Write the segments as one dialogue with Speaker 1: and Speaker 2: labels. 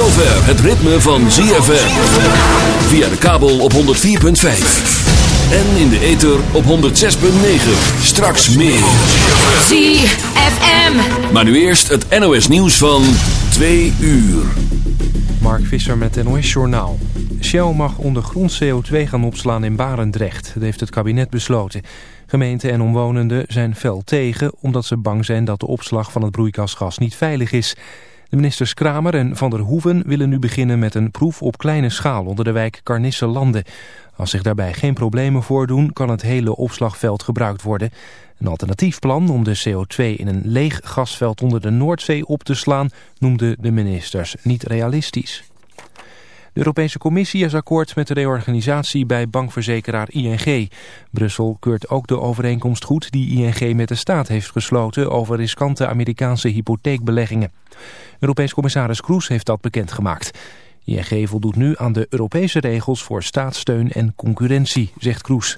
Speaker 1: zover het ritme van ZFM. Via de kabel op 104.5. En in de ether op 106.9. Straks meer.
Speaker 2: ZFM.
Speaker 1: Maar nu eerst het NOS nieuws van 2 uur.
Speaker 3: Mark Visser met het NOS Journaal. Shell mag ondergrond CO2 gaan opslaan in Barendrecht. Dat heeft het kabinet besloten. Gemeenten en omwonenden zijn fel tegen... omdat ze bang zijn dat de opslag van het broeikasgas niet veilig is. De ministers Kramer en Van der Hoeven willen nu beginnen met een proef op kleine schaal... onder de wijk Carnisse-Landen. Als zich daarbij geen problemen voordoen... kan het hele opslagveld gebruikt worden. Een alternatief plan om de CO2 in een leeg gasveld onder de Noordzee op te slaan... noemden de ministers niet realistisch. Europese Commissie is akkoord met de reorganisatie bij bankverzekeraar ING. Brussel keurt ook de overeenkomst goed die ING met de staat heeft gesloten over riskante Amerikaanse hypotheekbeleggingen. Europees commissaris Kroes heeft dat bekendgemaakt. ING voldoet nu aan de Europese regels voor staatssteun en concurrentie, zegt Kroes.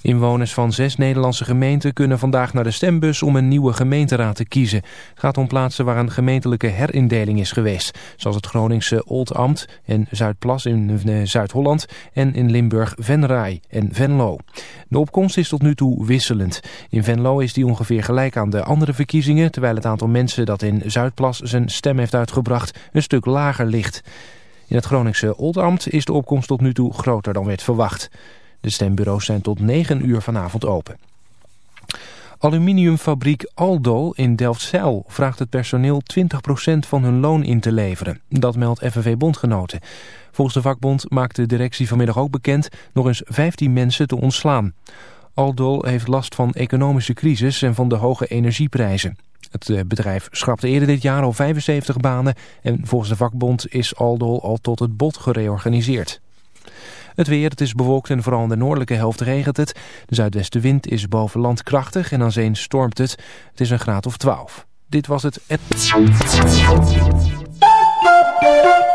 Speaker 3: Inwoners van zes Nederlandse gemeenten kunnen vandaag naar de stembus om een nieuwe gemeenteraad te kiezen. Het gaat om plaatsen waar een gemeentelijke herindeling is geweest. Zoals het Groningse Oldambt en Zuidplas in eh, Zuid-Holland en in Limburg Venray en Venlo. De opkomst is tot nu toe wisselend. In Venlo is die ongeveer gelijk aan de andere verkiezingen, terwijl het aantal mensen dat in Zuidplas zijn stem heeft uitgebracht een stuk lager ligt. In het Groningse Oldambt is de opkomst tot nu toe groter dan werd verwacht. De stembureaus zijn tot 9 uur vanavond open. Aluminiumfabriek Aldo in Delfzijl vraagt het personeel 20% van hun loon in te leveren. Dat meldt FNV Bondgenoten. Volgens de vakbond maakt de directie vanmiddag ook bekend nog eens 15 mensen te ontslaan. Aldo heeft last van economische crisis en van de hoge energieprijzen. Het eh, bedrijf schrapte eerder dit jaar al 75 banen en volgens de vakbond is Aldo al tot het bot gereorganiseerd. Het weer, het is bewolkt en vooral in de noordelijke helft regent het. De zuidwestenwind is boven land krachtig en aan zee stormt het. Het is een graad of 12. Dit was het...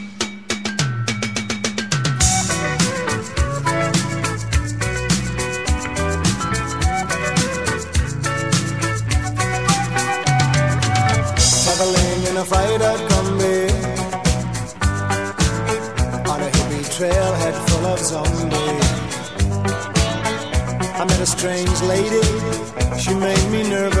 Speaker 4: traveling strange lady, she made me nervous.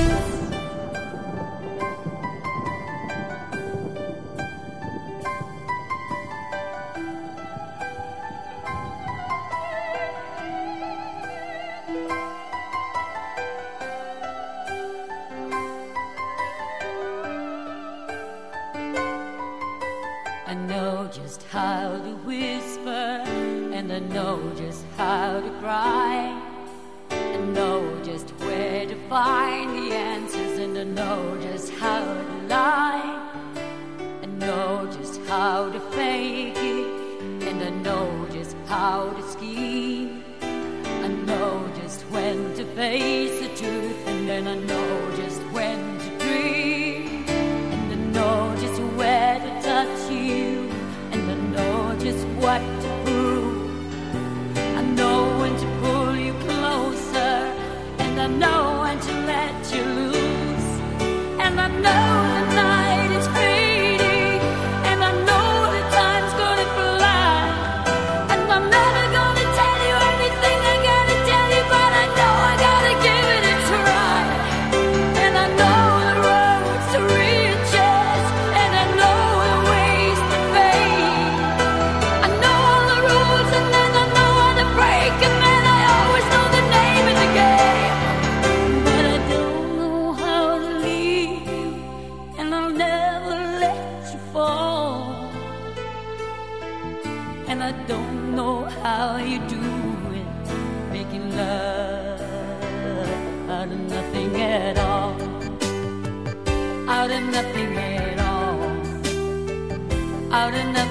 Speaker 5: Out of